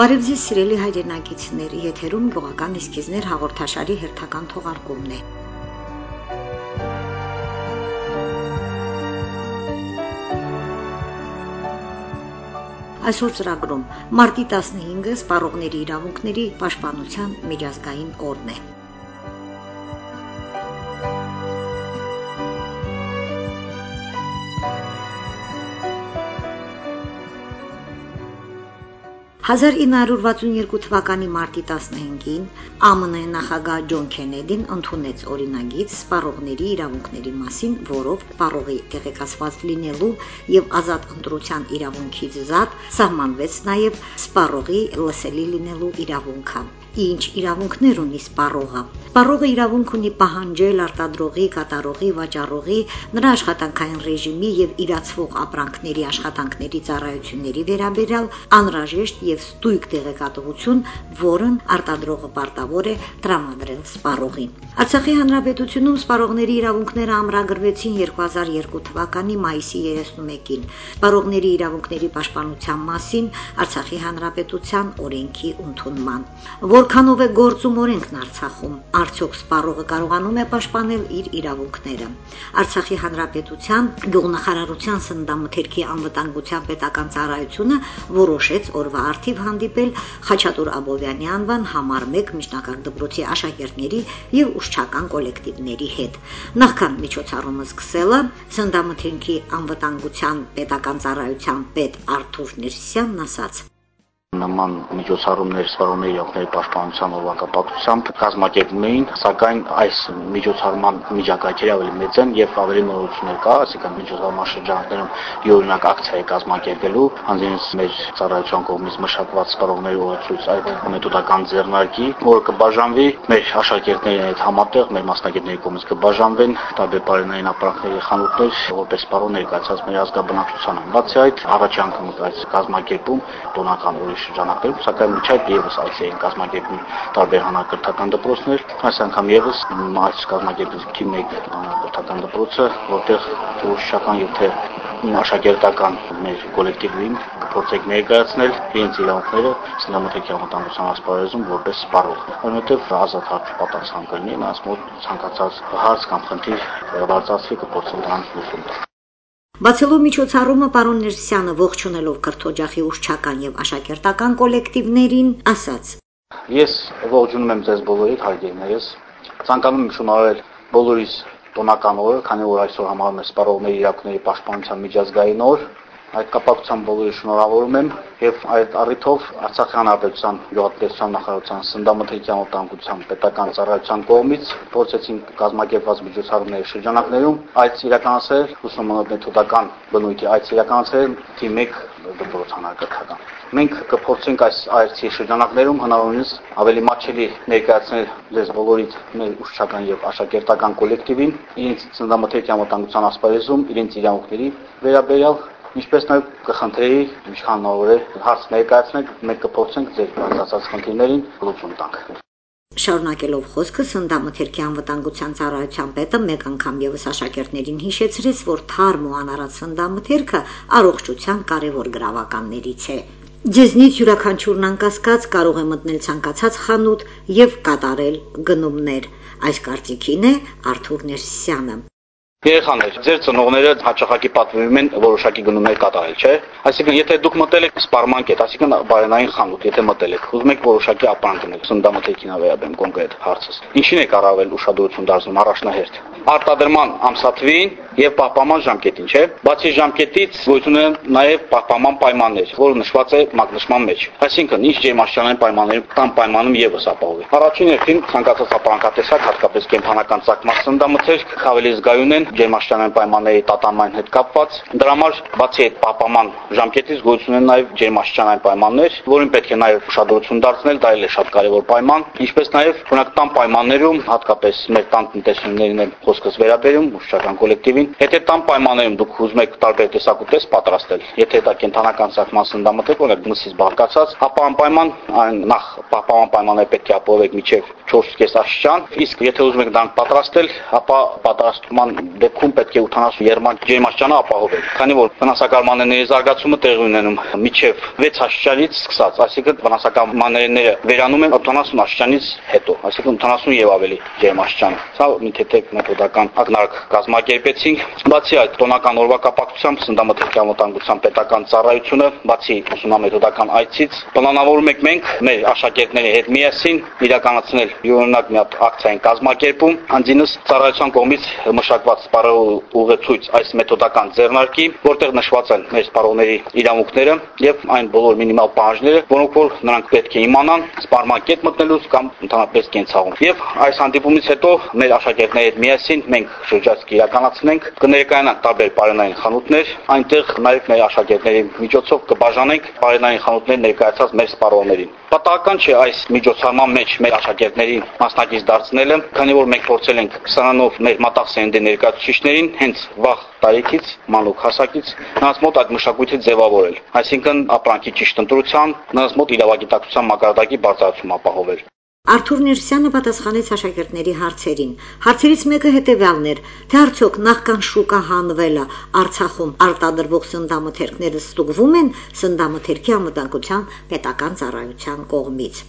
Բարև ձեզ սիրելի հայրենակիցներ, եթերում գյուղական իսկիզներ հաղորդաշարի հերթական թողարկումն է։ Այսօր ծրագրում մարտի 15-ը սպառողների իրավունքների պաշտպանության միջազգային օրն է։ 1962 թվականի մարտի 15-ին ԱՄՆ նախագահ Ջոն Քենեդին ընդունեց օրինագիծ սպառողների իրավունքների մասին, որով սպառողի տեղեկացված լինելու եւ ազատ ընտրության իրավունքից զատ սահմանվեց նաեւ սպառողի լսելի լինելու իրավունքը ինչ իրավունքներ ունի սպառողը։ Սպառողը իրավունք ունի պահանջել արտադրողի, կատարողի, վաճառողի, նրա աշխատանքային ռեժիմի եւ իրացվող ապրանքների աշխատանքների ծառայությունների վերաբերյալ անհրաժեշտ եւ ստույգ տեղեկատվություն, որն արտադրողը պարտավոր է տրամադրել սպառողին։ Արցախի հանրապետությունում սպառողների իրավունքները ամրագրվեցին 2002 թվականի մայիսի 31-ին։ Սպառողների իրավունքների պաշտպանության մասին Արցախի հանրապետության օրենքի ընդունման։ Որքանով է գործում օրենքն Արցախում։ Արդյոք սպառողը կարողանում է պաշտպանել իր իրավունքները։ Արցախի հանրապետության գյուղնախարարության սննդամթերքի անվտանգության պետական ծառայությունը որոշեց օրվա արդիվ հանդիպել Խաչատուր Աբովյանի անվան համար 1 միջնակարգ դպրոցի աշակերտների եւ ուշչական կոլեկտիվների հետ։ Նախքան միջոցառումը սկսելը սննդամթերքի անվտանգության պետական ծառայության պետ Արթուր Ներսյանն ասաց նման միջոցառումներ սպառողների իրավունքների պաշտպանության օրվա կապակցությամբ կազմակերպում էին, սակայն այս միջոցառման միջակայքերը ավելի մեծ են եւ ավելի նորություններ կա, այսինքն միջոցառման շրջանակներում յուրօրինակ ակցիա է կազմակերպելու, հանձնից մեր ծառայության կողմից մշակված սպառողների օրացույց այդ մեթոդական ձեռնարկի, որը կբաժանվի մեր աշակերտների հետ համատեղ, մեր մասնագետների կողմից կբաժանվեն տարբեր բարենային ապրանքների խանութներ, որպես սպառող ներկայացած մեր ազգաբնակչությանը։ Բացի այդ, առաջի անգամ այս կազմակերպում տոնական օրի շրջանակներում, սակայն միջ այդ եւս այս էին կազմակերպում տարբեր հանրակրթական դպրոցներ, այս անգամ եւս այս կազմակերպիչի մեկ հանրակրթական դպրոցը, որտեղ ուսուցչական եւ թե աշակերտական մեր կոլեկտիվին փորձեք ներկայացնել իրենց իրավունքները սննդամթերքի անվտանգության ասպարեզում որպես սպառող։ Որովհետեւ ազատ հարց պատասխան կլինի, նրանց մոտ ցանկացած հարց կամ խնդիր բարձրացվի կփորձեն դրան լուծում տալ։ Բացելով միջոցառումը պարոն Ներսյանը ողջունելով կրթօջախի ուսուցչական եւ աշակերտական կոլեկտիվներին ասաց. Ես ողջունում եմ ձեզ բոլորիդ հարգելիներս։ Ցանկանում եմ շնորհել բոլորիս տոնական օրը, քանի որ այսօր համարում է սպառողների իրավունքների պաշտպանության միջազգային օր, Այդ կապակցությամբ բոլորի շնորհավորում եմ եւ այդ առիթով Արցախի հանրապետության գյուղատնտեսության նախարարության սննդամթերքի անվտանգության պետական ծառայության կողմից փորձեցին կազմակերպված միջոցառումների շրջանակներում այդ իրականացել ուսումնական մեթոդական բնույթի այդ իրականացել թիմի 1 դպրոց հանրակրթական։ Մենք կփորձենք այս այցի շրջանակներում հնարավորինս ավելի մատչելի ներկայացնել ձեզ բոլորիդ մեր ուսուցչական եւ աշակերտական կոլեկտիվին իրենց ծննդամթերքի անվտանգության ասպարեզում իրենց իրավունքների վերաբերյալ Ինչպես նաև կխնդրեի ինչքան հնարավոր է հարց ներկայացնել, մենք կփորձենք ձեր բացասած խնդիրներին լուծում տանք։ Շարունակելով խոսքը Սնդամթերքի անվտանգության ծառայության պետը մեկ անգամ եւս աշակերտներին հիշեցրեց, որ թարմ ու անարած Սնդամթերքը առողջության կարևոր գրավականներից է։ Ձեզնից յուրաքանչյուրն անկասկած կարող է մտնել ցանկացած խանութ եւ կատարել գնումներ։ Այս կարծիքին է Արթուր Ներսյանը։ Երեխաներ, ձեր ծնողները հաճախակի պատվիրում են որոշակի գնումներ կատարել, չէ՞։ Այսինքն, եթե դուք մտել եք սպարման կետ, այսինքն բարենային խանութ, եթե մտել եք, ուզում եք որոշակի ապրանք գնել, սննդամթերքին վերաբերում կոնկրետ հարցս։ Ինչին եք առավել ուշադրություն դարձնում առաջնահերթ։ Արտադրման ամսաթվին եւ պահպանման ժամկետին, չէ՞։ Բացի ժամկետից ունեն նաեւ պահպանման պայմաններ, որը նշված է մակնշման մեջ։ Այսինքն, ինչ ջերմաշրջանային պայմաններում տան պայմանում եւս ապահովի։ Առաջին հերթին ցանկացած ապրանքատեսակ, հատկապես կենթանական ցակմաս սննդամթերք ավելի զգայուն են ջերմաշրջանային պայմանների տատանման հետ կապված։ Դրա համար բացի այդ պահպանման ժամկետից գոյություն ունեն նաև ջերմաշրջանային պայմաններ, որին պետք է նաև ուշադրություն դարձնել, դա էլ է շատ կարևոր պայման, ինչպես նաև օրինակ տան պայմաններում, հատկապես մեր տան տնտեսություններին էլ խոսքս վերաբերում ուսուցչական կոլեկտիվին, եթե տան պայմաններում դուք ուզում եք տարբեր տեսակուտես պատրաստել, եթե դա կենթանական սահման սննդամթերք, օրինակ մսից բաղկացած, ապա անպայման այն նախ պահպանման պայմանները պետք է ապահովեք միջև 4.5 աստիճան, իսկ եթե ուզում եք դրանք պատրաստել, ապա պատրաստման դեպքում պետք է 80 երման ջերմաստիճանը ապահովել, քանի որ վնասակար մանրէների զարգացումը տեղի ունենում միջև 6 աստիճանից սկսած, այսինքն վնասակար մանրէները վերանում են 80 աստիճանից հետո, այսինքն 80 եւ ավելի ջերմաստիճան։ Սա մի թեթև մեթոդական ակնարկ կազմակերպեցինք։ Բացի այդ, տոնական օրվա կապակցությամբ սննդամթերքի անվտանգության պետական ծառայությունը, բացի ուսումնամեթոդական այցից, պլանավորում ենք մենք մեր աշակերտների հետ միասին իրականացնել յուրօրինակ մի հատ ակցիա են կազմակերպում, անձինս ծառայության կողմից մշակված սպառող ուղեցույց այս մեթոդական ձեռնարկի, որտեղ նշված են մեր սպառողների իրավունքները եւ այն բոլոր մինիմալ պահանջները, որոնք որ նրանք պետք է իմանան սպառման կետ մտնելուց կամ ընդհանրապես կենցաղում։ Եվ այս հանդիպումից հետո մեր աշակերտների հետ միասին մենք շրջացք իրականացնենք, կներկայանան տարբեր բարենային խանութներ, այնտեղ նաեւ մեր աշակերտների միջոցով կբաժանենք բարենային խանութներ ներկայացած մեր սպառողներին։ Պատահական չէ այս միջոցառման մեջ մեր աշակերտներին մասնակից դարձնելը, քանի որ մենք փորձել ենք սրանով մեր մտաղ սերնդի ներկայացուցիչներին հենց վաղ տարիքից, մանուկ հասակից նրանց մոտ այդ մշակույթը ձևավորել, այսինքն ապրանքի ճիշտ ընտրության, նրանց մոտ իրավագիտակցության մակարդակի բարձրացում ապահովել։ Արթուր Ներսյանը պատասխանեց աշակերտների հարցերին։ Հարցերից մեկը հետևյալն էր. թե արդյոք նախքան շուկա հանվելը Արցախում արտադրվող սննդամթերքները ստուգվում են սննդամթերքի անվտանգության պետական ծառայության կողմից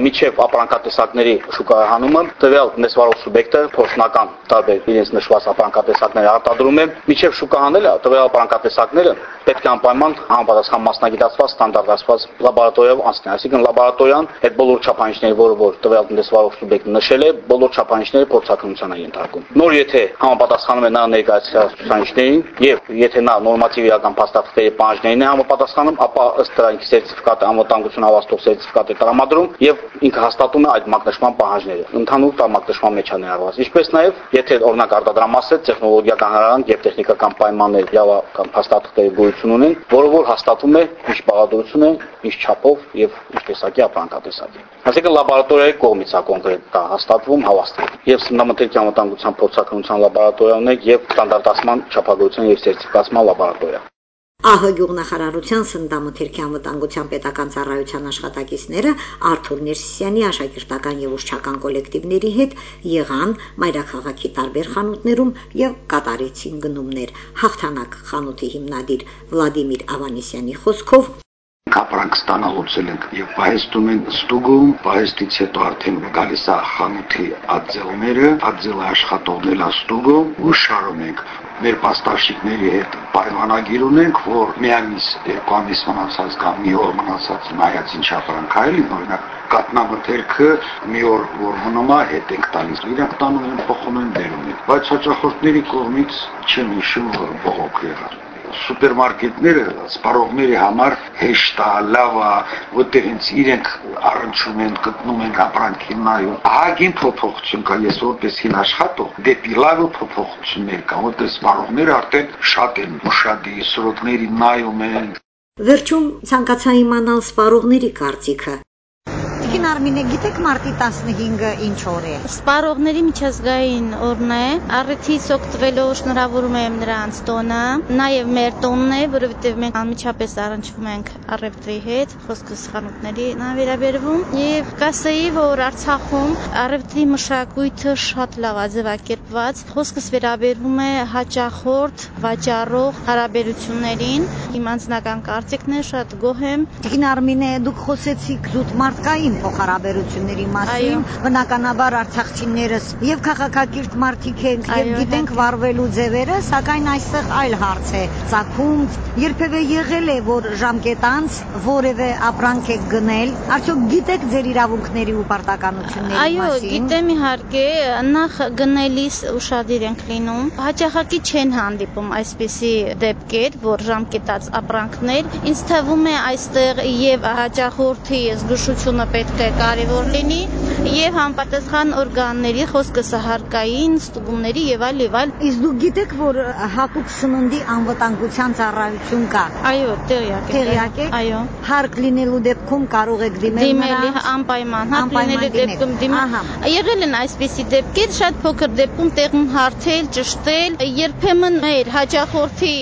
միջև ապրանքատեսակների շուկայահանումը տվյալ նեսվարող սուբյեկտը փոխնական տարբեր իրենց նշված ապրանքատեսակներ արտադրում է միջև շուկահանելը տվյալ ապրանքատեսակները պետք է անպայման համապատասխան մասնագիտացված ստանդարտացված լաբորատորիայով անցնեն այսինքն լաբորատորիան այդ բոլոր չափանիշները որը որ տվյալ նեսվարող սուբյեկտը նշել է բոլոր չափանիշները փորձակնության է ենթարկում նոր եթե համապատասխանում է նա ներկայացրած ցուցանիշներին եւ եթե նա նորմատիվ իրական փաստաթղթերի պահանջներին է համապատասխանում ապա ըստ դրա ինքը սերտիֆիկատ անվտանգություն հավաստող սերտիֆիկատ է տրամադրում եւ ինքը հաստատում է այդ մակնշման պահանջները։ Ընդհանուր մակնշման մեջ է ներառված։ Ինչպես նաև, եթե օրինակ արտադրամասը տեխնոլոգիական հարանք եւ տեխնիկական պայմաններ Java կամ հաստատքների գոյություն ունեն, որը որ հաստատում է ինչ բաղադրություն է, ինչ չափով եւ ինչ տեսակի ապրանքատեսակի։ Այսինքն լաբորատորիայի կողմից է կոնկրետ դա հաստատվում, հավաստվում։ Եվ սննդամթերքի անվտանգության փորձակնության լաբորատորիան է եւ ստանդարտացման չափագրության եւ սերտիֆիկացման լաբորատորիա։ ԱՀ գյուղնախարարության սննդամթերքի անվտանգության պետական ծառայության աշխատակիցները Արթուր Ներսիսյանի աշակերտական եւ ուրჩական կոլեկտիվների հետ եղան Մայրաքաղաքի տարբեր խանութներում եւ կատարեցին գնումներ։ Հաղթանակ խանութի հիմնադիր Վլադիմիր Ավանեսյանի խոսքով կապրանք ստանալուց ենք եւ պահեստում են ստուգում, պահեստից հետո արդեն գալիս է խանութի ածելները, ածելը աշխատողներն ստուգում ու շարում ենք մեր պաստաշիկների հետ պայմանագիր ունենք, որ մի ամիս, երկու ամիս մնացած կամ մի օր մնացած նայած ինչ ապրանք այլի, օրինակ կատնամթերքը մի օր որ մնում է հետ ենք տալիս։ Իրանք տանում են, փոխում են, դերում են։ Բայց հաճախորդների կողմից չեմ հիշում, որ բողոք եղավ սուպերմարկետները սպառողների համար հեշտ է, լավ է, որտեղ ինձ իրենք առնչում են, գտնում են ապրանքի նայում։ Ահագին փոփոխություն կա, ես որպես հին աշխատող, դեպի լավը փոփոխություններ կա, որտեղ սպառողները արդեն շատ են մշակի, սրոկների նայում են։ Վերջում ցանկացա իմանալ սպառողների կարծիքը Տիկին Արմինե, գիտեք մարտի 15-ը ինչ օր է։ Սպառողների միջազգային օրն է։ Առիթից օգտվելով շնորհավորում եմ նրանց տոնը, նաև մեր տոնն է, որովհետև մենք անմիջապես առնչվում ենք առևտրի հետ, խոսքս խանութների նա վերաբերվում, եւ կասեի, որ Արցախում առևտրի մշակույթը շատ լավ է ձևակերպված։ Խոսքս վերաբերվում է հաճախորդ, վաճառող հարաբերություններին։ Իմ անձնական կարծիքն է, շատ գոհ եմ։ Տիկին Արմինե, դուք խոսեցիք զուտ մարդկային փոխհարաբերությունների մասին, բնականաբար արցախցիներս եւ քաղաքակիրթ մարդիկ ենք եւ գիտենք վարվելու ձևերը, սակայն այստեղ այլ հարց է։ Ցակում երբևէ եղել է, որ ժամկետ անց որևէ ապրանք եք գնել, արդյոք գիտեք ձեր իրավունքների ու պարտականությունների մասին։ Այո, գիտեմ իհարկե, նախ գնելիս ուշադիր ենք լինում։ Հաճախակի չեն հանդիպում այսպիսի դեպքեր, որ ժամկետած ապրանքներ։ Ինձ թվում է այստեղ եւ հաճախորդի զգուշությունը պետք է կարևոր լինի եւ համապատասխան օրգանների խոսքը սահարկային ստուգումների եւ այլ եւ այլ։ Իսկ դուք գիտեք, որ հատուկ սննդի անվտանգության ծառայություն կա։ Այո, տեղյակ եմ։ Տեղյակ եք։ Այո։ Հարկ լինելու դեպքում կարող եք դիմել նրան։ Դիմելի անպայման, հարկ լինելու դեպքում դիմել։ Եղել են այսպիսի դեպքեր, շատ փոքր դեպքում տեղում հարթել, ճշտել, երբեմն մեր հաճախորդի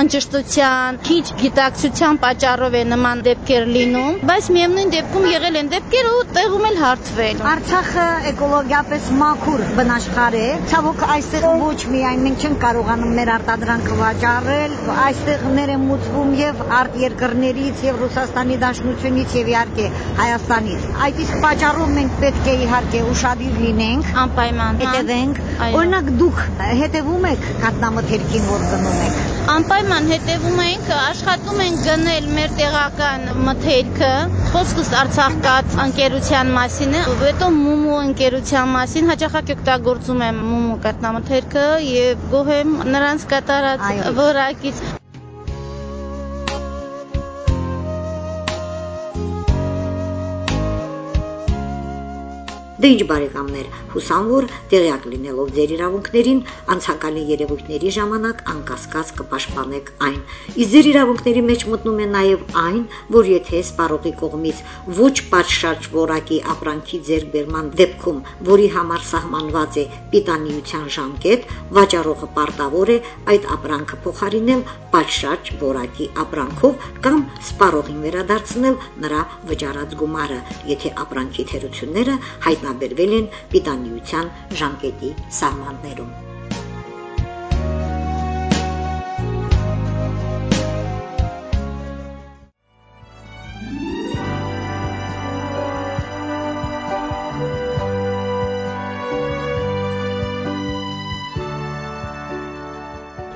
անճշտության, քիչ գիտակցության պատճառով է նման դեպքեր լինում, բայց միևնույն դեպքում եղել են դեպքեր ու տեղում էլ հարթվել։ Արցախը էկոլոգիապես մաքուր բնաշխարհ է։ Ցավոք այստեղ ոչ միայն մենք չենք կարողանում մեր արտադրանքը վաճառել, այստեղ ներեմուծվում եւ արտերկրներից եւ Ռուսաստանի Դաշնությունից եւ իհարկե Հայաստանից։ Այդ իսկ պատճառով մենք պետք է իհարկե ուշադիր լինենք, անպայման հետևենք։ Օրինակ դուք հետևում եք կատնամթերքին, որ գնում եք։ Անպայման հետևում ենք, աշխատում ենք գնել մեր տեղական մթերքը։ Խոսքս Արցախ կաթ ընկերության մասին է, հետո Մումու ընկերության մասին հաճախակ օգտագործում եմ Մումու կատնամթերքը եւ գոհ եմ նրանց կատարած որակից։ Դե ինչ բարեկամներ, հուսամ որ տեղյակ լինելով ձեր իրավունքներին, անցանկալի երևույթների ժամանակ անկասկած կպաշտպանեք այն։ Իսկ ձեր իրավունքների մեջ մտնում է նաև այն, որ եթե սպառողի կողմից ոչ պատշաճ որակի ապրանքի ձեռբերման դեպքում, որի համար սահմանված է պիտանիության ժամկետ, վաճառողը պարտավոր է այդ ապրանքը փոխարինել պատշաճ որակի ապրանքով կամ սպառողին վերադարձնել նրա վճարած գումարը, եթե ապրանքի թերությունները հայտ հայտնաբերվել են պիտանիության ժամկետի սահմաններում։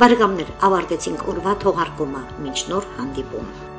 Բարեկամներ, ավարտեցինք օրվա թողարկումը։ Մինչ նոր հանդիպում։